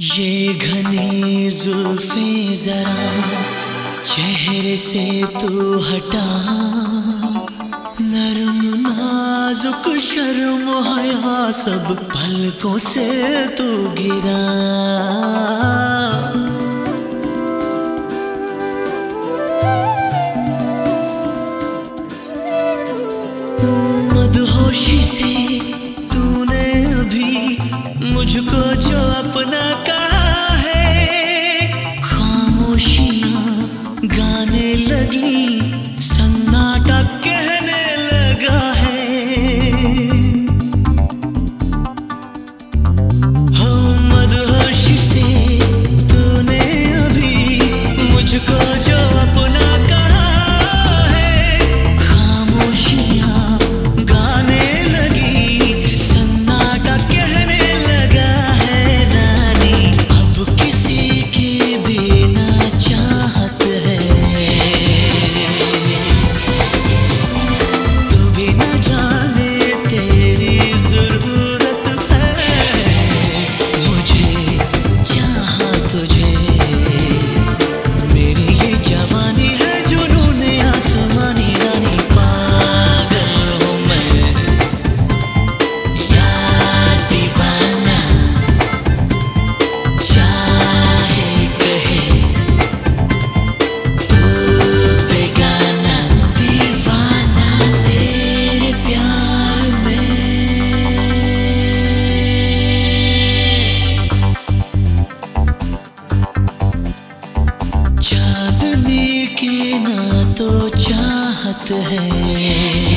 ये घनी जुल्फे जरा चेहरे से तू हटा। नरम नाजुक शर्म हया हाँ, सब पलकों से तू गिरा। yeah.